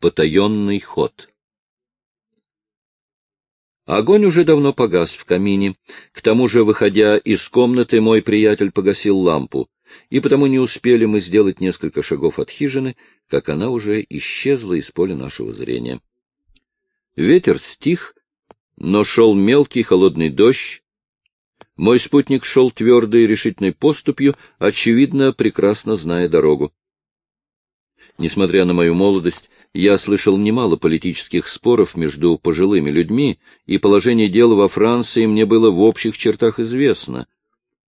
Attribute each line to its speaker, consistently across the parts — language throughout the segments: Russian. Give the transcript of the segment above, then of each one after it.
Speaker 1: Потаенный ход. Огонь уже давно погас в камине. К тому же, выходя из комнаты, мой приятель погасил лампу, и потому не успели мы сделать несколько шагов от хижины, как она уже исчезла из поля нашего зрения. Ветер стих, но шел мелкий холодный дождь. Мой спутник шел твердой и решительной поступью, очевидно, прекрасно зная дорогу. Несмотря на мою молодость, я слышал немало политических споров между пожилыми людьми, и положение дела во Франции мне было в общих чертах известно.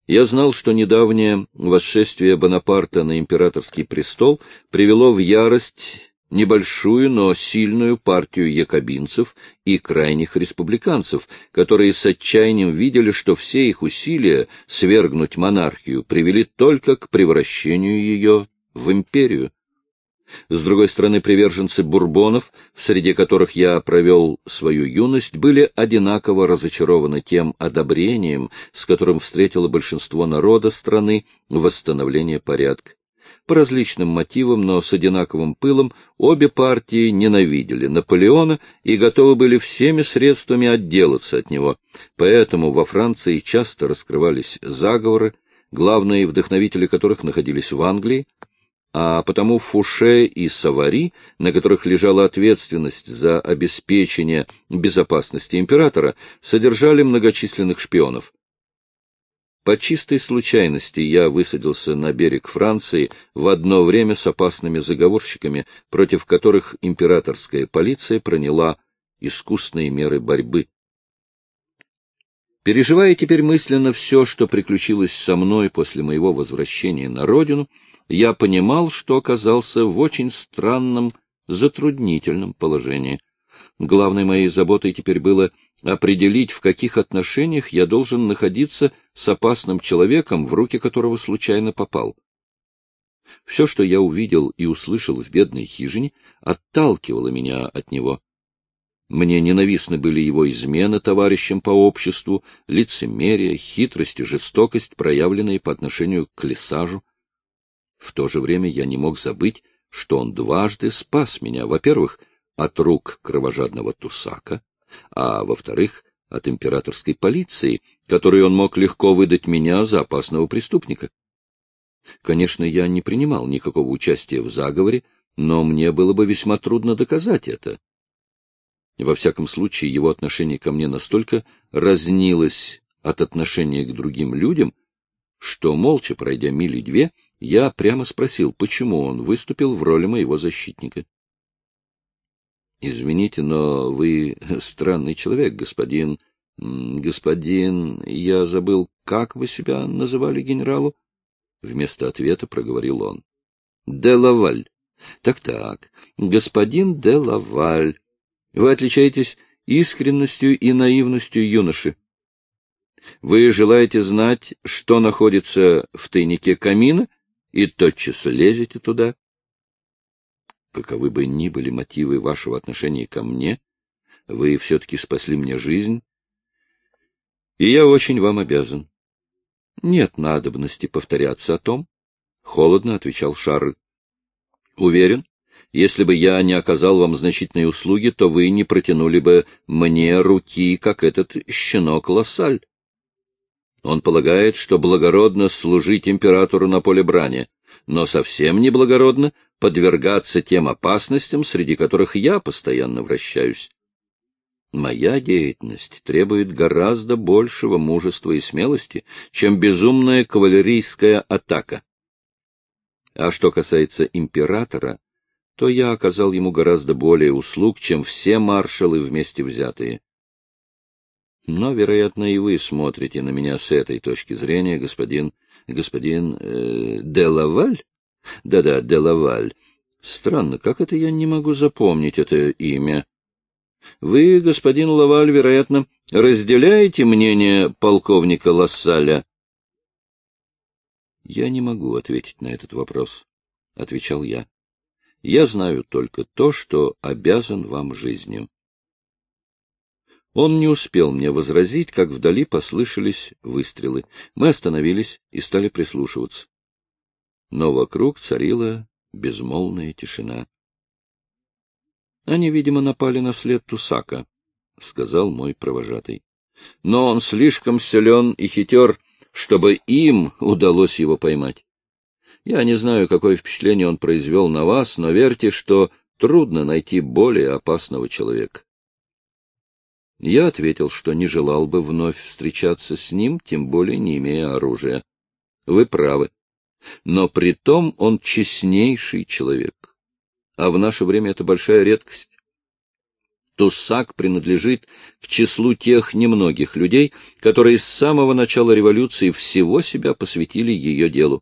Speaker 1: Я знал, что недавнее восшествие Бонапарта на императорский престол привело в ярость небольшую, но сильную партию якобинцев и крайних республиканцев, которые с отчаянием видели, что все их усилия свергнуть монархию привели только к превращению ее в империю. С другой стороны, приверженцы бурбонов, в среде которых я провел свою юность, были одинаково разочарованы тем одобрением, с которым встретило большинство народа страны восстановление порядка. По различным мотивам, но с одинаковым пылом, обе партии ненавидели Наполеона и готовы были всеми средствами отделаться от него. Поэтому во Франции часто раскрывались заговоры, главные вдохновители которых находились в Англии, а потому Фуше и Савари, на которых лежала ответственность за обеспечение безопасности императора, содержали многочисленных шпионов. По чистой случайности я высадился на берег Франции в одно время с опасными заговорщиками, против которых императорская полиция проняла искусные меры борьбы. Переживая теперь мысленно все, что приключилось со мной после моего возвращения на родину, я понимал, что оказался в очень странном, затруднительном положении. Главной моей заботой теперь было определить, в каких отношениях я должен находиться с опасным человеком, в руки которого случайно попал. Все, что я увидел и услышал в бедной хижине, отталкивало меня от него. Мне ненавистны были его измены товарищам по обществу, лицемерие, хитрость и жестокость, проявленные по отношению к лесажу. В то же время я не мог забыть, что он дважды спас меня, во-первых, от рук кровожадного Тусака, а во-вторых, от императорской полиции, которой он мог легко выдать меня за опасного преступника. Конечно, я не принимал никакого участия в заговоре, но мне было бы весьма трудно доказать это. Во всяком случае, его отношение ко мне настолько разнилось от отношения к другим людям, что, молча пройдя мили две, я прямо спросил, почему он выступил в роли моего защитника. — Извините, но вы странный человек, господин... Господин... Я забыл, как вы себя называли генералу? Вместо ответа проговорил он. — Де Лаваль. Так-так, господин Де Лаваль. Вы отличаетесь искренностью и наивностью юноши. Вы желаете знать, что находится в тайнике камина, и тотчас лезете туда? Каковы бы ни были мотивы вашего отношения ко мне, вы все-таки спасли мне жизнь, и я очень вам обязан. Нет надобности повторяться о том, — холодно отвечал Шарль. Уверен, если бы я не оказал вам значительной услуги, то вы не протянули бы мне руки, как этот щенок Лассаль. Он полагает, что благородно служить императору на поле брани, но совсем не благородно подвергаться тем опасностям, среди которых я постоянно вращаюсь. Моя деятельность требует гораздо большего мужества и смелости, чем безумная кавалерийская атака. А что касается императора, то я оказал ему гораздо более услуг, чем все маршалы вместе взятые. Но, вероятно, и вы смотрите на меня с этой точки зрения, господин... господин... Э, Делаваль? Да-да, Делаваль. Странно, как это я не могу запомнить это имя? Вы, господин Лаваль, вероятно, разделяете мнение полковника Лассаля? Я не могу ответить на этот вопрос, — отвечал я. Я знаю только то, что обязан вам жизнью. Он не успел мне возразить, как вдали послышались выстрелы. Мы остановились и стали прислушиваться. Но вокруг царила безмолвная тишина. Они, видимо, напали на след Тусака, — сказал мой провожатый. Но он слишком силен и хитер, чтобы им удалось его поймать. Я не знаю, какое впечатление он произвел на вас, но верьте, что трудно найти более опасного человека. Я ответил, что не желал бы вновь встречаться с ним, тем более не имея оружия. Вы правы. Но при том он честнейший человек. А в наше время это большая редкость. Туссак принадлежит к числу тех немногих людей, которые с самого начала революции всего себя посвятили ее делу.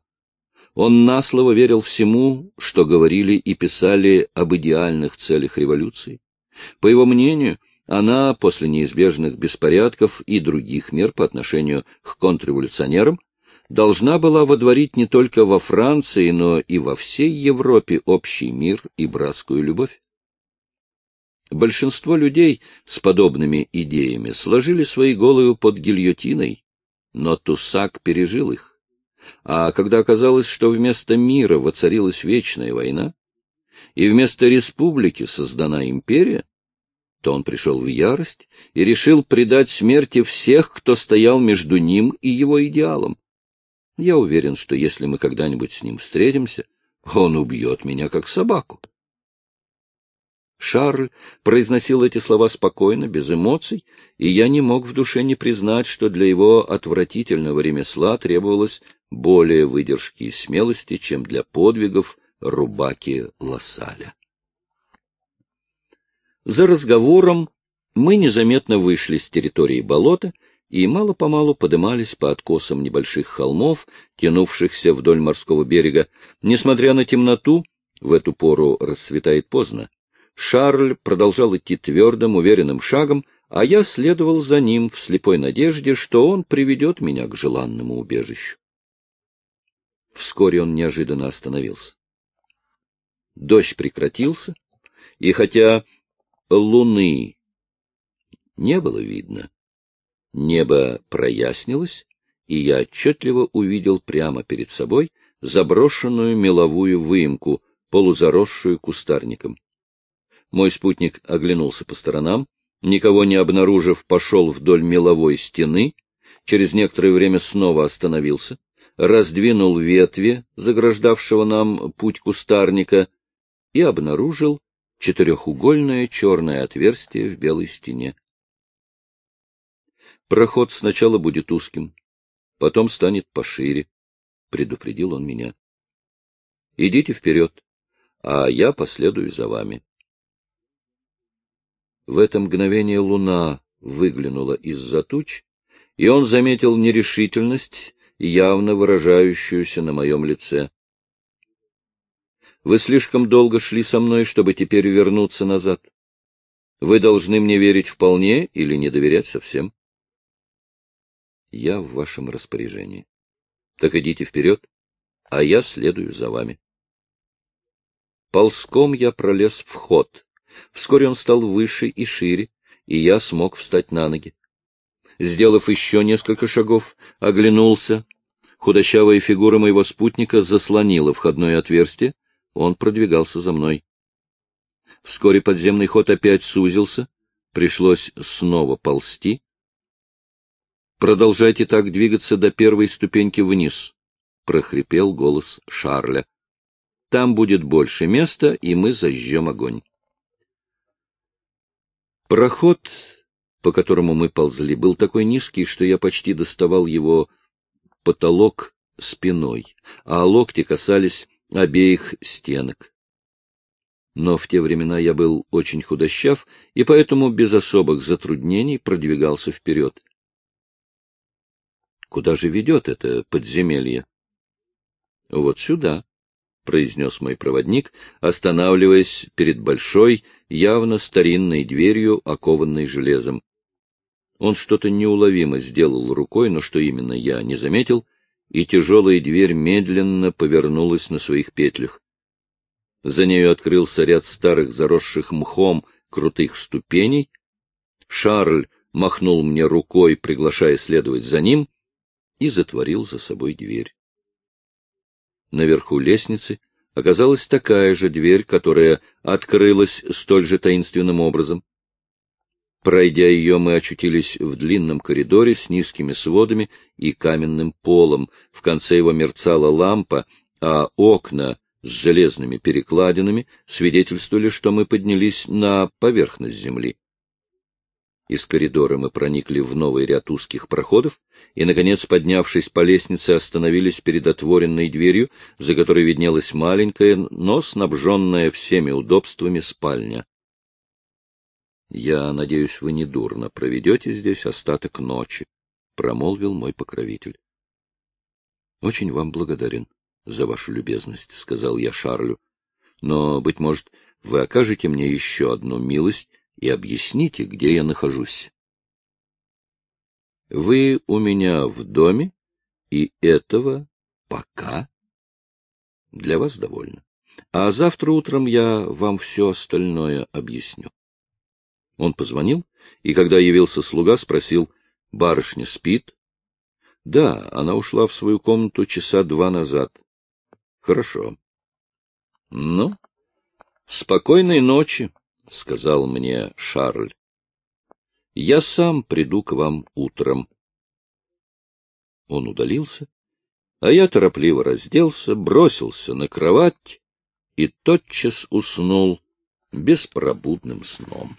Speaker 1: Он на слово верил всему, что говорили и писали об идеальных целях революции. По его мнению, она, после неизбежных беспорядков и других мер по отношению к контрреволюционерам, должна была водворить не только во Франции, но и во всей Европе общий мир и братскую любовь. Большинство людей с подобными идеями сложили свои головы под гильотиной, но Тусак пережил их. А когда оказалось, что вместо мира воцарилась вечная война, и вместо республики создана империя, то он пришел в ярость и решил предать смерти всех, кто стоял между ним и его идеалом. Я уверен, что если мы когда-нибудь с ним встретимся, он убьет меня как собаку. Шарль произносил эти слова спокойно, без эмоций, и я не мог в душе не признать, что для его отвратительного ремесла требовалось более выдержки и смелости, чем для подвигов Рубаки Лассаля. За разговором мы незаметно вышли с территории болота и мало-помалу подымались по откосам небольших холмов, тянувшихся вдоль морского берега. Несмотря на темноту, в эту пору расцветает поздно, Шарль продолжал идти твердым, уверенным шагом, а я следовал за ним в слепой надежде, что он приведет меня к желанному убежищу. Вскоре он неожиданно остановился. Дождь прекратился, и хотя луны не было видно, небо прояснилось, и я отчетливо увидел прямо перед собой заброшенную меловую выемку, полузаросшую кустарником. Мой спутник оглянулся по сторонам, никого не обнаружив, пошел вдоль меловой стены, через некоторое время снова остановился, раздвинул ветви, заграждавшего нам путь кустарника, и обнаружил четырехугольное черное отверстие в белой стене. Проход сначала будет узким, потом станет пошире, — предупредил он меня. — Идите вперед, а я последую за вами. В это мгновение луна выглянула из-за туч, и он заметил нерешительность, явно выражающуюся на моем лице. Вы слишком долго шли со мной, чтобы теперь вернуться назад. Вы должны мне верить вполне или не доверять совсем. Я в вашем распоряжении. Так идите вперед, а я следую за вами. Ползком я пролез в ход, Вскоре он стал выше и шире, и я смог встать на ноги. Сделав еще несколько шагов, оглянулся. Худощавая фигура моего спутника заслонила входное отверстие. Он продвигался за мной. Вскоре подземный ход опять сузился. Пришлось снова ползти. «Продолжайте так двигаться до первой ступеньки вниз», — прохрипел голос Шарля. «Там будет больше места, и мы зажжем огонь». Проход, по которому мы ползли, был такой низкий, что я почти доставал его потолок спиной, а локти касались обеих стенок. Но в те времена я был очень худощав, и поэтому без особых затруднений продвигался вперед. Куда же ведет это подземелье? Вот сюда. — произнес мой проводник, останавливаясь перед большой, явно старинной дверью, окованной железом. Он что-то неуловимо сделал рукой, но что именно я не заметил, и тяжелая дверь медленно повернулась на своих петлях. За нею открылся ряд старых заросших мхом крутых ступеней. Шарль махнул мне рукой, приглашая следовать за ним, и затворил за собой дверь. Наверху лестницы оказалась такая же дверь, которая открылась столь же таинственным образом. Пройдя ее, мы очутились в длинном коридоре с низкими сводами и каменным полом. В конце его мерцала лампа, а окна с железными перекладинами свидетельствовали, что мы поднялись на поверхность земли. Из коридора мы проникли в новый ряд узких проходов и, наконец, поднявшись по лестнице, остановились перед отворенной дверью, за которой виднелась маленькая, но снабженная всеми удобствами спальня. Я надеюсь, вы недурно проведете здесь остаток ночи, — промолвил мой покровитель. — Очень вам благодарен за вашу любезность, — сказал я Шарлю. — Но, быть может, вы окажете мне еще одну милость и объясните, где я нахожусь. Вы у меня в доме, и этого пока для вас довольно. А завтра утром я вам все остальное объясню. Он позвонил, и когда явился слуга, спросил, барышня спит? Да, она ушла в свою комнату часа два назад. Хорошо. Ну, спокойной ночи, сказал мне Шарль. Я сам приду к вам утром. Он удалился, а я торопливо разделся, бросился на кровать и тотчас уснул беспробудным сном.